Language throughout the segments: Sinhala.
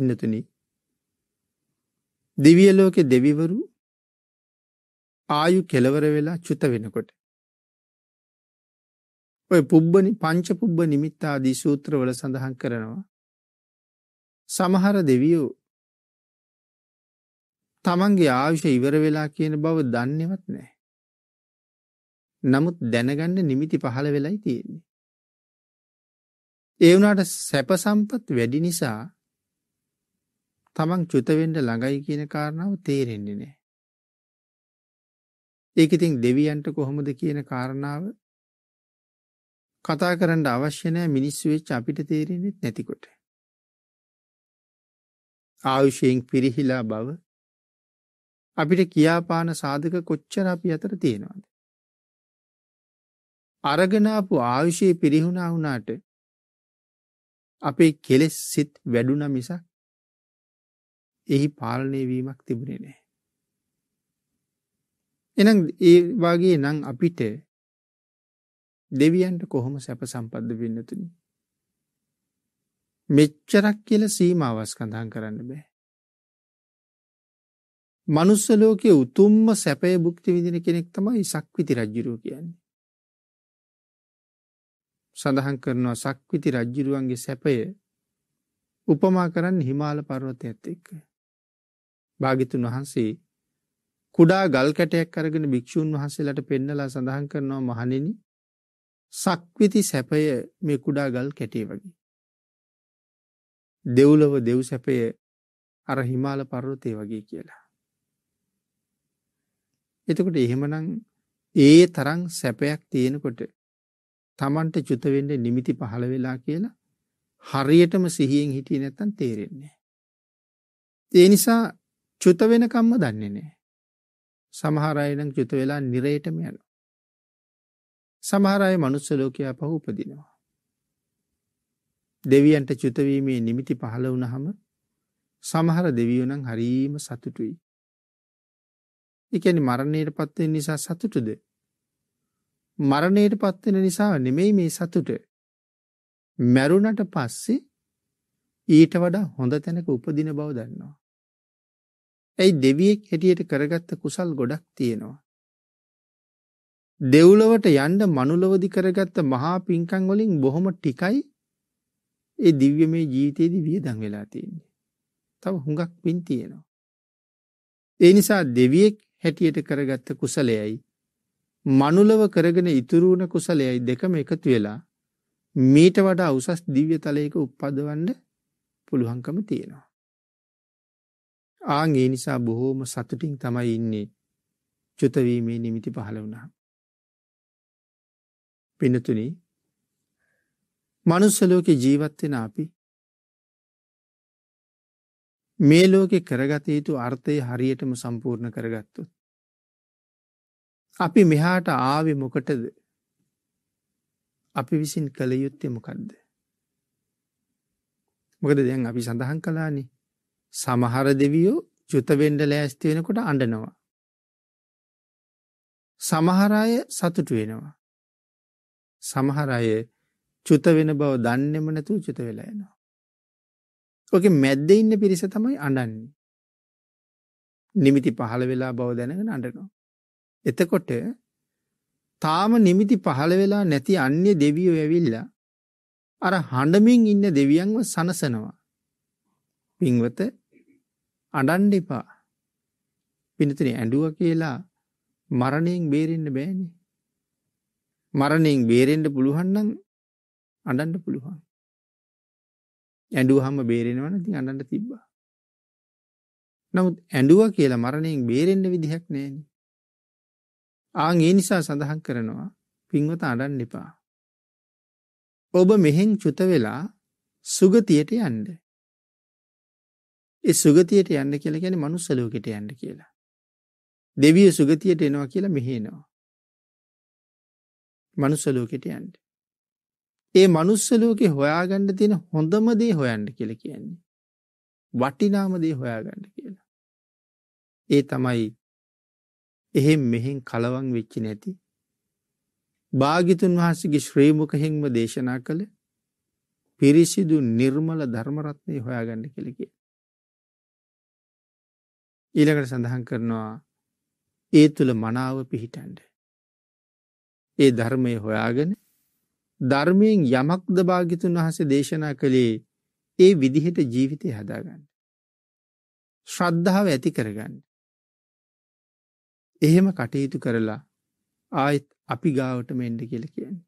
ඉන්නතුනි දිවිය ලෝකෙ දෙවිවරු ආයු කෙලවර වෙලා චුත වෙනකොට. ඔය පුබ්බනි පංච පුබ්බ නිමිත්තාදී සූත්‍රවල සඳහන් කරනවා. සමහර දෙවියෝ තමන්ගේ ආවිෂ ඉවර වෙලා කියන බව දන්නවත් නෑ. නමුත් දැනගන්න නිමිති පහළ වෙලයි තියෙන්නේ. ඒ වුණට සැපසම්පත් වැඩි නිසා තමන් චුතවෙන්ඩ ළඟයි කියන කාරණාව තේරෙන්නේ නෑ. ඒක ඉතින් දෙවියන්ට කොහොමද කියන කාරණාව කතා කරන්න අවශ්‍යනෑ මිනිස්සු වෙච් අපිට තේරෙනෙත් නැතිකොට. ආයුෂයෙන් පිරිහිලා බව අපිට කියාපාන සාධක කොච්චර අපි අතර තියෙනවාද. අරගෙනාපු ආයුෂයේ පිරිහුණා වුණාට අපේ කෙලෙස් සිත් වැඩුන මිසක් එහි පාලනය වීමක් තිබුණේ නෑ. එනම් ඒ වගේ නං අපිට දෙවියන්ට කොහොම සැප සම්පද්ද වෙන්නතුනි. මෙච්චරක් කියල සීමාවස් කඳහන් කරන්න බෑ. මනුස්සලෝකයේ උතුම්ම සැපය බුක්ති විදින කෙනෙක් තමයි සක්විති රජ්ජුරුව කියන්නේ. සඳහන් කරනවා සක්විති රජ්ජිරුවන්ගේ සැපය උපමා කරන්න හිමාල පර්වත ඇත්ත එක්ක. භාගිතුන් වහන්සේ කුඩා ගල් කැටයක් අරගෙන භික්‍ෂූන් වහන්සේලට පෙන්නලා සඳහන් කරනවා මහනිනි සක්විති සැපය මේ කුඩා ගල් කැටේ වගේ. දෙව්ලව දෙව් සැපය අර හිමාල පර්වතය වගේ කියලා. එතකොට එහෙමනං ඒ තරං සැපයක් තියෙනකොට තමන්ට චුතවෙන්ඩ නිමිති පහළ වෙලා කියලා හරියටම සිහියෙන් හිටිය නැත්තන් තේරෙන්නේ. ඒ නිසා චුත වෙනකම්ම දන්නේ නෑ. සමහරයනම් චුත වෙලා නිරේටම යන. සමහරය මනුස්සලෝකයා පහු උපදිනවා. දෙවියන්ට චුතවීමේ නිමිති පහළ වුණහම සමහර දෙවියෝනං හරීම සතුටුයි. එකැනි මරණයට පත්වෙන් නිසා සතුටුද. මරණයට පත්වෙන නිසා නෙමෙයි මේ සතුට. මැරුණට පස්සේ ඊට වඩා හොඳ තැනක උපදින බව දන්නවා. ඇයි දෙවියෙක් හැටියට කරගත්ත කුසල් ගොඩක් තියෙනවා. දෙව්ලවට යන්ඩ මනුලවදි කරගත්ත මහා පින්කං වලින් බොහොම ටිකයි ඒ දිව්‍ය මේ ජීවිතයේදී වියදං වෙලා තියෙන්නේ. තව හුඟක් පින් තියෙනවා. ඒ නිසා දෙවියෙක් හැටියට කරගත්ත කුසලයයි මනුලව කරගෙන ඉතුරුවන කුසලයයි දෙකම එකතු වෙලා මීට වඩා උසස් දිව්‍ය තලයක උප්පදවන්න පුළුවන්කම තියෙනවා. ආගේ නිසා බොහෝම සතුටින් තමයි ඉන්නේ චුතවීමේ නිමිති පහළ වුණා. පිනතුනි මනුස්සලෝක ජීවත්වෙන අපි මේ ලෝකෙ කරගත යුතු අර්ථය හරියටම සම්පූර්ණ කරගත්තු. අපි මෙහාට ආවෙ මොකටද අපි විසින් කළ යුත්තේ මොකක්ද. මොකද දැන් අපි සඳහන් කලානේ සමහර දෙවියෝ චුතවෙන්ඩ ලෑස්ති වෙනකොට අඩනවා. සමහරය සතුටු වෙනවා. සමහරය චුත වෙන බව දන්නෙම නැතුව චුත වෙලා එනවා. ඕක මැද්ද ඉන්න පිරිස තමයි අඩන්නේ. නිමිති පහළ වෙලා බව දැනගෙන අඩනවා. එතකොට තාම නිමිති පහළ වෙලා නැති අන්‍ය දෙවියෝ ඇවිල්ලා අර හඬමින් ඉන්න දෙවියන්ව සනසනවා. පින්වත අඩන්ඩ එපා පිනතින ඇඩුව කියලා මරණයෙන් බේරෙන්න්න බෑනි. මරණයෙන් බේරෙන්ඩ පුළුවන්නම් අඩන්ඩ පුළුවන්. ඇඩුව හම බේරෙනවන ති අඩන්ට තිබ්බා. නමුත් ඇඩුව කියලා මරණයෙන් බේරෙන්ඩ විදිහක් නෑන. ආං ඒ නිසා සඳහන් කරනවා පින්වත අඩන්න එපා. ඔබ මෙහෙන් චුත වෙලා සුගතියට යන්ඩ. ඒ සුගතියට යන්න කියලා ගැන මනුස්සලෝකට යන්න කියලා. දෙවිය සුගතියට එනවා කියලා මෙහේනවා. මනුස්සලෝකට යන්න. ඒ මනුස්සලෝක හොයාගණ්ඩ තියෙන හොඳම දේ හොයන්ඩ කියල කියන්නේ. වටිනාමදේ හොයාගණ්ඩ කියලා. ඒ තමයි එහෙම් මෙහෙන් කලවන් වෙච්චි නැති. භාගිතුන් වහන්සගේ ශ්‍රීමුකහෙන්ම දේශනා කළ පිරිසිදු නිර්මල ධර්මරත්නය හොයාගන්න කෙළකිේ. ඊළඟට සඳහන් කරනවා ඒ තුළ මනාව පිහිටන්ඩ. ඒ ධර්මය හොයාගෙන ධර්මයෙන් යමක්ද භාගිතුන් වහස දේශනා කළේ ඒ විදිහට ජීවිතය හදාගන්න. ශ්‍රද්ධාව ඇති කරගන්න. එහෙම කටයුතු කරලා ආයෙත් අපි ගාවට මෙන්ඩ කියල කියන්නේ.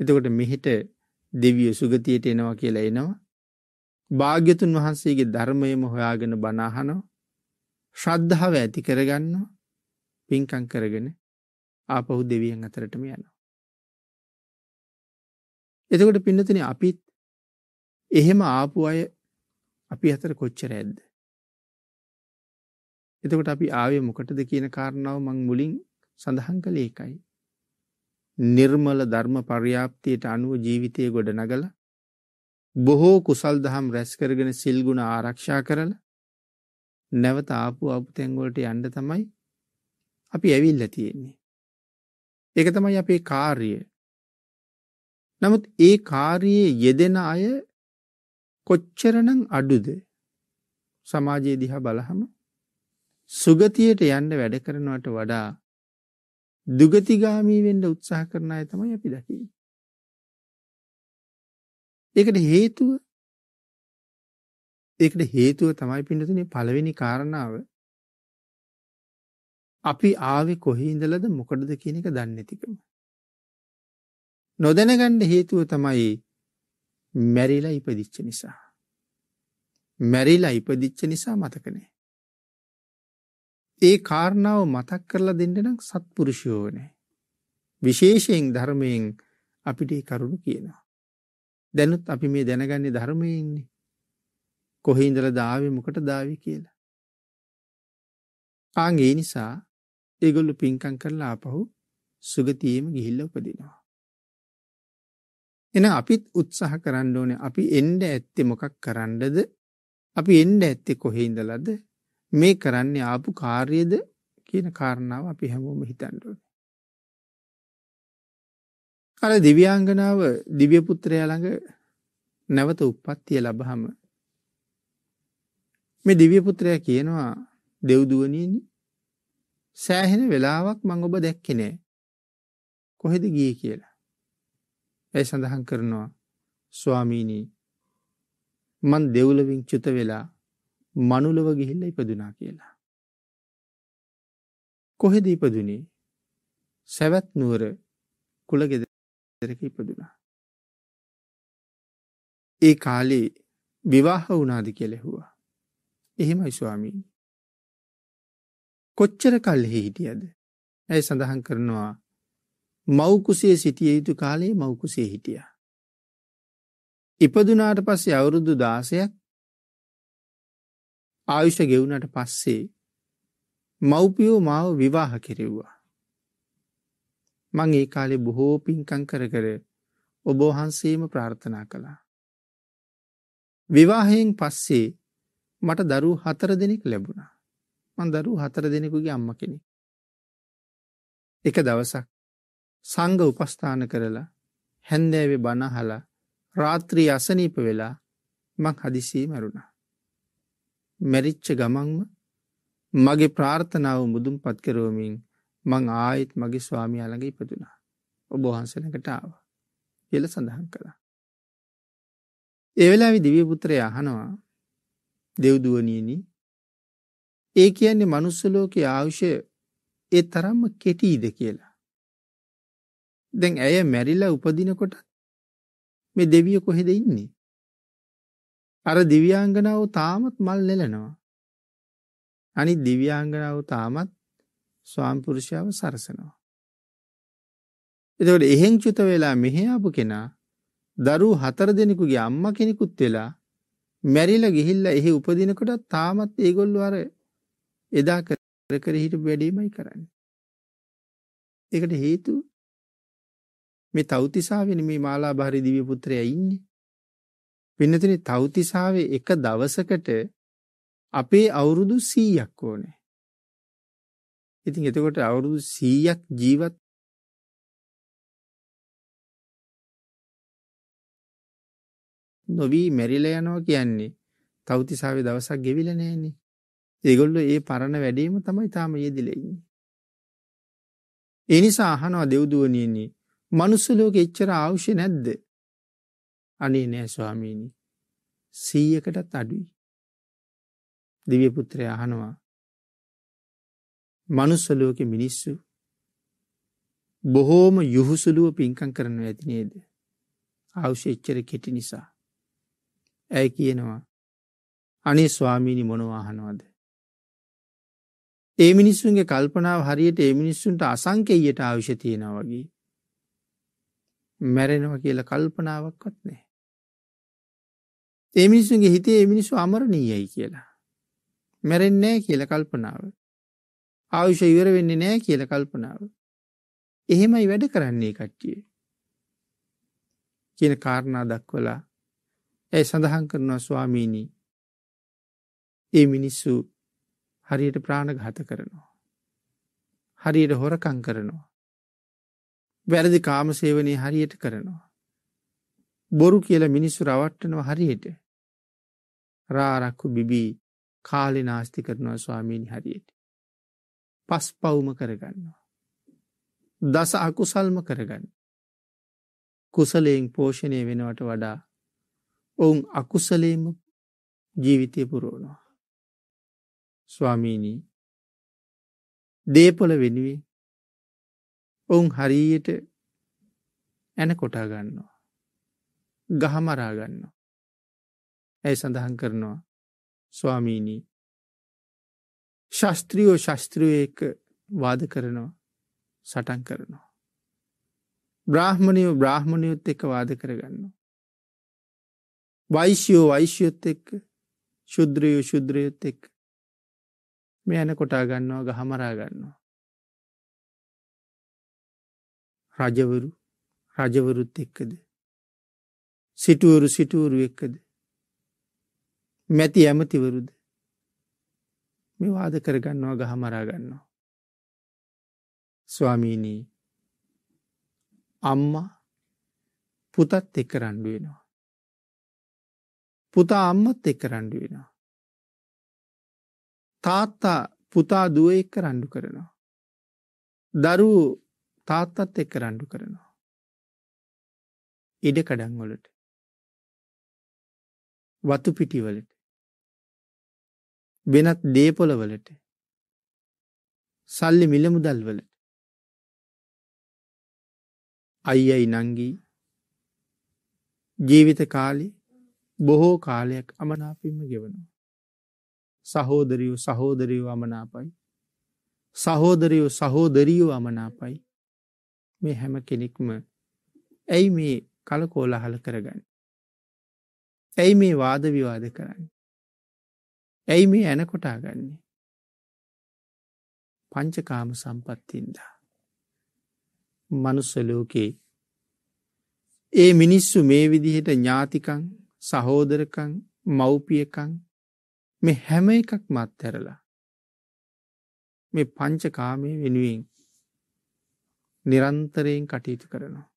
එතකොට මෙහිට දෙවිය සුගතියට එනවා කියලා එනවා. භාග්‍යතුන් වහන්සේගේ ධර්මයම හොයාගෙන බනාහනෝ ශ්‍රද්ධාව ඇති කරගන්නවා පින්කං කරගෙන ආපහු දෙවියන් අතරටම යනවා. එතකොට පින්නතන අපිත් එහෙම ආපු අය අපි අතර කොච්චර ඇද්ද. එතකොට අපි ආවේ මොකටද කියන කාරණාව මං මුලින් සඳහන් කළ ඒකයි. නිර්මල ධර්ම පර්යාප්තියට අනුව ජීවිතය ගොඩ නගල බොහෝ කුසල් දහම් රැස් කරගෙන සිල්ගුණ ආරක්ෂා කරල නැවත ආපු අපපු තැන්ගොලට යන්ඩ තමයි අපි ඇවිල්ල තියෙන්නේ. එක තමයි අපේ කාර්ය. නමුත් ඒ කාර්යයේ යෙදෙන අය කොච්චරනං අඩුද සමාජයේ දිහා බලහම සුගතියට යන්න වැඩ කරනවට වඩා දුගතිගාමී වෙන්ඩ උත්සාහ කරන අය තමයි අපි දකි. ඒකට හේතුව ඒකට හේතුව තමයි පිඩතුනේ පළවෙනි කාරණාව අපි ආවෙ කොහහිඉඳලද මොකටද කියන එක දන්නතිකම. නොදැනගණ්ඩ හේතුව තමයි මැරිලා ඉපදිච්ච නිසා. මැරිලා ඉපදිච්ච නිසා මතකනේ. ඒ කාරණාව මතක් කරලා දෙන්නනම් සත්පුරුෂයෝනෑ. විශේෂයෙන් ධර්මයෙන් අපිට කරුණු කියනවා. දැනුත් අපි මේ දැනගන්නේ ධර්මයන්නේ. කොහෙඉඳල දාවේ මොකට දාවි කියලා. ආගේ නිසා ඒගොල්ලු පින්කං කරලා ආපහු සුගතියම ගිහිල්ල උපදිනවා. එන අපිත් උත්සාහ කරන්න ඕන අපි එන්ඩ ඇත්තෙ මොකක් කරන්නද අපි එන්ඩ ඇත්තෙ කොහෙඉඳලද මේ කරන්නේ ආපු කාර්යද කියන කාරණාව අපි හැමෝම හිතන්ඩුවන. අර දිව්‍යාංගනාව දිව්‍යපුත්‍රය ළඟ නැවත උපත්තිය ලබහම මේ දිව්‍යපුත්‍රය කියනවා දෙව්දුවනීනි සෑහෙන වෙලාවක් මං ඔබ දැක්කෙනෑ කොහෙද ගිය කියලා. ඇය සඳහන් කරනවා ස්වාමීනී මන් දෙව්ලවින් චුත වෙලා මනුලව ගිහිල්ල ඉපදුනා කියලා. කොහෙද ඉපදුනේ සැවැත් නුවර කුළගෙදරක ඉපදුනා. ඒ කාලේ විවාහ වුනාද කෙලෙහුවා. එහෙමයි ස්වාමීන්. කොච්චර කල්හි හිටියද. ඇය සඳහන් කරනවා මවකුසේ සිටිය යුතු කාලේ මවකුසේ හිටිය. ඉපදුනාට පස්සේ අවුරුදු දාසයක් ආයුෂ ගෙවුනට පස්සේ මව්පියෝ මාව විවාහ කෙරෙව්වා. මං ඒ කාලෙ බොහෝ පින්කං කර කර ඔබෝහන්සේම ප්‍රාර්ථනා කළා. විවාහයෙන් පස්සේ මට දරු හතර දෙනෙක් ලැබුණා. මන් දරු හතර දෙනෙකුගේ අම්ම කෙනෙ. එක දවසක් සංග උපස්ථාන කරලා හැන්දෑවෙ බණහලා රාත්‍රී අසනීප වෙලා මං හදිසී මැරුණා. මැරිච්ච ගමන්ම මගේ ප්‍රාර්ථනාව මුදුම් පත් කරෝමින් මං ආයිත් මගේ ස්වාමි අළඟ ඉපදුනා. ඔබහන්සනකට ආව. කියල සඳහන් කළා. එවෙලාවි දිවිය පුත්‍රය අහනවා දෙව්දුවනීනි ඒ කියන්නේ මනුස්සලෝක ආවුෂය ඒ තරම්ම කෙටීද කියලා. දැන් ඇය මැරිලා උපදිනකොට මේ දෙවිය කොහෙද ඉන්නේ. අර දිව්‍යාංගනාව තාමත් මල් නෙලනවා. අනි දිව්‍යාංගනාව තාමත් ස්වාම්පුරුෂාව සරසනවා. එතවට එහෙං චුත වෙලා මෙහෙයාපු කෙනා දරු හතර දෙනෙකුගේ අම්ම කෙනෙකුත් වෙලා මැරිල ගිහිල්ල එහි උපදිනකොට තාමත් ඒගොල්ලු අර එදා කර කර හිට වැඩීමයි කරන්න. එකට හේතු මේ තෞතිසාාවෙන මේ මාලා භාරි දිවි පුත්‍රය ඉන්නේ. පින්නතින තෞතිසාාවේ එක දවසකට අපේ අවුරුදු සීයක් ඕනේ. ඉතින් එතකොට අවුරුදු සීයක් ජීවත් නොවී මැරිල යනවා කියන්නේ තෞතිසාාවේ දවසක් ගෙවිල නෑනේ ඒගොල්ල ඒ පරණ වැඩීම තමයි තාම යෙදිලෙන්නේ. එනිසා අහනවා දෙව්දුවනයන්නේ මනුස්සලෝක එච්චර අවශ්‍ය නැද්ද. අනේ නෑ ස්වාමීණි සීයකටත් අඩුයි. දිව්‍යපුත්‍රය අහනවා මනුස්සලෝක මිනිස්සු බොහෝම යුහුසුලුව පින්කං කරනු ඇති නේද. අවශ්‍ය එච්චර කෙටි නිසා. ඇය කියනවා අනේ ස්වාමීණි මොනවාහනවද. ඒ මිනිස්සුන්ගේ කල්පනාව හරියට ඒ මිනිස්සුන්ට අසංකෙයට අවශ්‍ය තියෙන වගේ. මැරෙනව කියල කල්පනාවක්වත් නෑ. ඒ මිනිස්සුන්ගේ හිතේ ඒ මිනිස්සු අමරණීයයි කියලා. මැරෙන්නෑ කියල කල්පනාව. ආයුෂ ඉවර වෙන්නේ නෑ කියල කල්පනාව. එහෙමයි වැඩ කරන්නේ කට්ටිය. කියන කාරණා දක්වලා ඇය සඳහන් කරනවා ස්වාමීණී ඒ මිනිස්සු හරියට ප්‍රාණඝාත කරනවා. හරියට හොරකං කරනවා. වැරදි කාමසේවනය හරියට කරනවා. බොරු කියල මිනිස්සු රවට්ටනවා හරියට. රාරක්කු බිබී කාලි නාස්ති කරනවා ස්වාමීණි හරියට. පස් පවුම කරගන්නවා. දස අකුසල්ම කරගන්න. කුසලයෙන් පෝෂණය වෙනවට වඩා ඔවුන් අකුසලේම ජීවිතය පුරෝණවා. ස්වාමීණී දේපොල වෙනුවෙන් ඔවුන් හරියට ඇන කොටා ගන්නවා. ගහමරා ගන්නවා. ඇයි සඳහන් කරනවා ස්වාමීණී ශස්ත්‍රියෝ ශස්ත්‍රියයක වාද කරනවා සටන් කරනවා. බ්‍රාහ්මණයෝ බ්‍රාහ්මණයොත් එක වාද කරගන්නවා. වෛශ්‍යයෝ වෛශ්‍යයොත් එක්ක ශුද්‍රයෝ ශුද්‍රයොත් එක් මේ ඇන කොටා ගන්නවා ගහමරා ගන්නවා. රජවරු රජවරුත් එක්කද. සිටුවරු සිටුවරු එක්කද. මැති ඇමතිවරුද මේ වාද කරගන්නවා ගහමරා ගන්නවා. ස්වාමීනී අම්මා පුතත් එක්ක රණ්ඩු වෙනවා. පුතා අම්මත් එක්ක රණ්ඩු වෙනවා. තාත්තා පුතා දුව එක්ක රණ්ඩු කරනවා. දරුවෝ තාත්තත් එක්ක රණ්ඩු කරනවා. ඉඩ කඩන්වලට වතු පිටිවලට වෙනත් දේපොලවලට සල්ලි මිලමුදල්වලට අයියයි නංගී ජීවිත කාලි බොහෝ කාලයක් අමනාපින්ම ගෙවනවා. සහෝදරියෝ සහෝදරියෝ අමනාපයි. සහෝදරයෝ සහෝදරියෝ අමනාපයි. මේ හැම කෙනෙක්ම ඇයි මේ කලකෝලහල කරගන්න. ඇයි මේ වාද විවාද කරන්න. ඇයි මේ ඇන කොටා ගන්නේ. පංචකාම සම්පත්තින්දා. මනුස්සලෝකේ ඒ මිනිස්සු මේ විදිහට ඥාතිකං සහෝදරකං මව්පියකං මේ හැම එකක් මත් ඇරලා මේ පංචකාමය වෙනුවෙන් නිරන්තරයෙන් කටයුතු කරනවා.